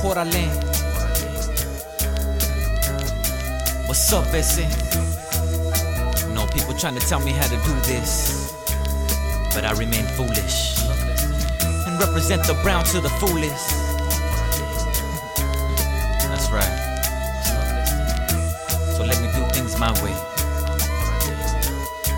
Portland. What's up, SC? No people trying to tell me how to do this, but I remain foolish and represent the brown to the foolish. That's right. So let me do things my way.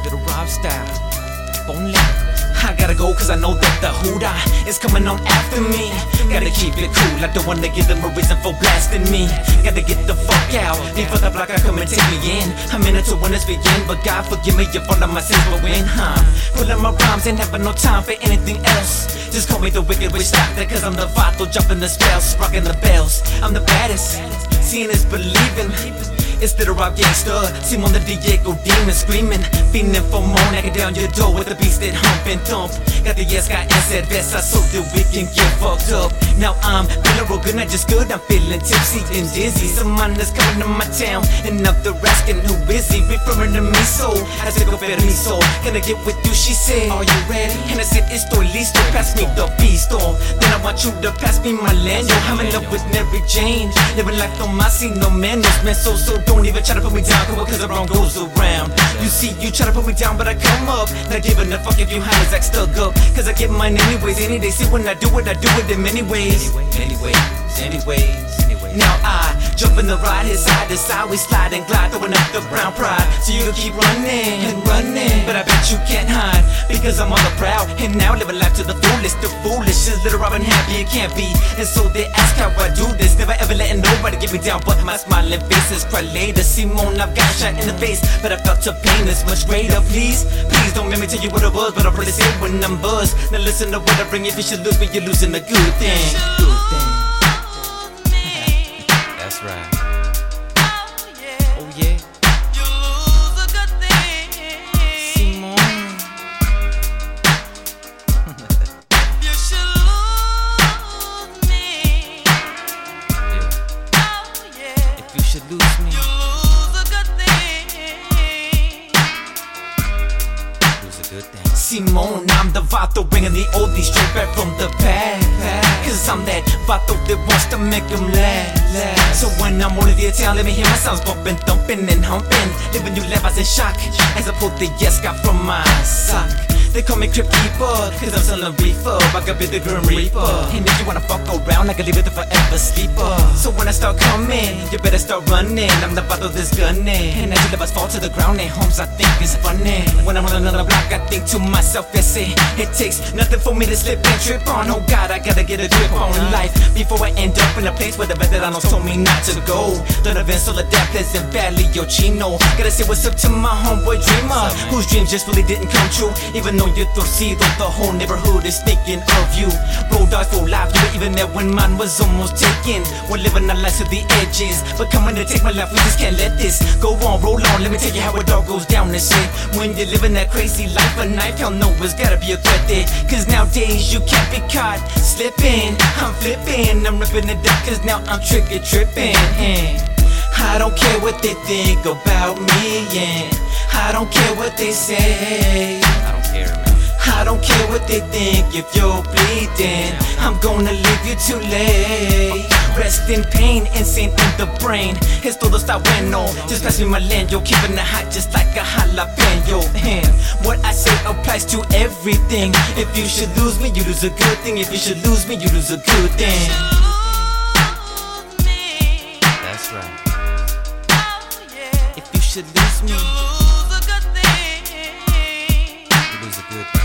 Little Rob style, only. I gotta go cause I know that the Huda is coming on after me. Gotta keep it cool, I don't wanna give them a reason for blasting me. Gotta get the fuck out before the block I come and take me in. I'm in it to when it's begin, but God forgive me if all of my sins but when, huh? Pulling my rhymes and having no time for anything else. Just call me the wicked witch doctor, cause I'm the vato jumping the spells, rocking the bells. I'm the baddest, seeing is believing. It's the rock gangster, Simon the Diego demon screaming, feeling for more, knocking down your door with the beast that hump and thump. Got the yes, got S at best, I so that we can get fucked up. Now I'm feeling real good, not just good, I'm feeling tipsy and dizzy. Someone that's coming to my town, and now they're asking who is he, referring to me, so I better me, so can I get with you? She said, Are you ready? And I said, Estoy listo, pass me the oh. Then I want you to pass me my land, yo. I'm in love with Mary Jane, living life on my scene, no man, no man, so so don't even try to put me down, cause the wrong goes around. You see, you try to put me down, but I come up. Not giving a fuck if you hands act stuck up. Cause I get mine anyways, any day. See, when I do it, I do it in many ways. Anyways, anyways, anyways. Now I jump in the ride, his side to side, we slide and glide, throwing up the brown pride. So you can keep running and running, but I bet you can't hide because I'm on the prowl. And now living life to the fullest, the foolish is little Robin happy it can't be. And so they ask how I do this, never ever letting nobody get me down, but my smiling face is cry later. Simone, I've got shot in the face, but I felt your pain is much greater. Please, please don't make me tell you what it was, but I'll really say when I'm buzzed. Now listen to what I bring. If you should lose me, you're losing a good thing. Good thing. That's right. Oh yeah. Simone. Yeah. If you should lose me, You lose a good thing. lose a good thing. Simone, I'm the vato bringing the oldies straight back from the past. Cause I'm that vato that wants to make them laugh. So when I'm on the town, let me hear my sounds bumping, thumping, and humping. Living you laugh, I was in shock as I pulled the yes got from my sock. They call me Crypt Keeper, cause I'm selling reefer. I could be the Grim Reaper. And if you wanna fuck around, I can leave it the forever sleeper. So when I start coming, you better start running. I'm the bottle that's gunning. And as you let us fall to the ground, and homes I think is funny. When I'm on another block, I think to myself, yes, it, it takes nothing for me to slip and trip on. Oh God, I gotta get a grip on life before I end up in a place where the veteranos told me not to go. Don't event so adapters in Valley Chino. Gotta say what's up to my homeboy dreamer, whose dreams just really didn't come true. Even though you're torcido, the whole neighborhood is thinking of you. Dice for life, you were even there when mine was almost taken. We're living our lives to the edges, but coming to take my life, we just can't let this go on. Roll on, let me tell you how a dog goes down and shit. When you're living that crazy life, a knife, hell no, it's gotta be a threat there. Cause nowadays you can't be caught slipping. I'm flipping, I'm ripping it up, cause now I'm trigger tripping. I don't care what they think about me, and I don't care what they say. What they think if you're bleeding. I'm gonna leave you too late. Rest in pain, insane in the brain. It's todo está bueno. Just pass me my land, yo. Keeping it hot just like a jalapeno. And what I say applies to everything. If you should lose me, you lose a good thing. If you should lose me, you lose a good thing. That's right. If you should lose me, you lose a good thing.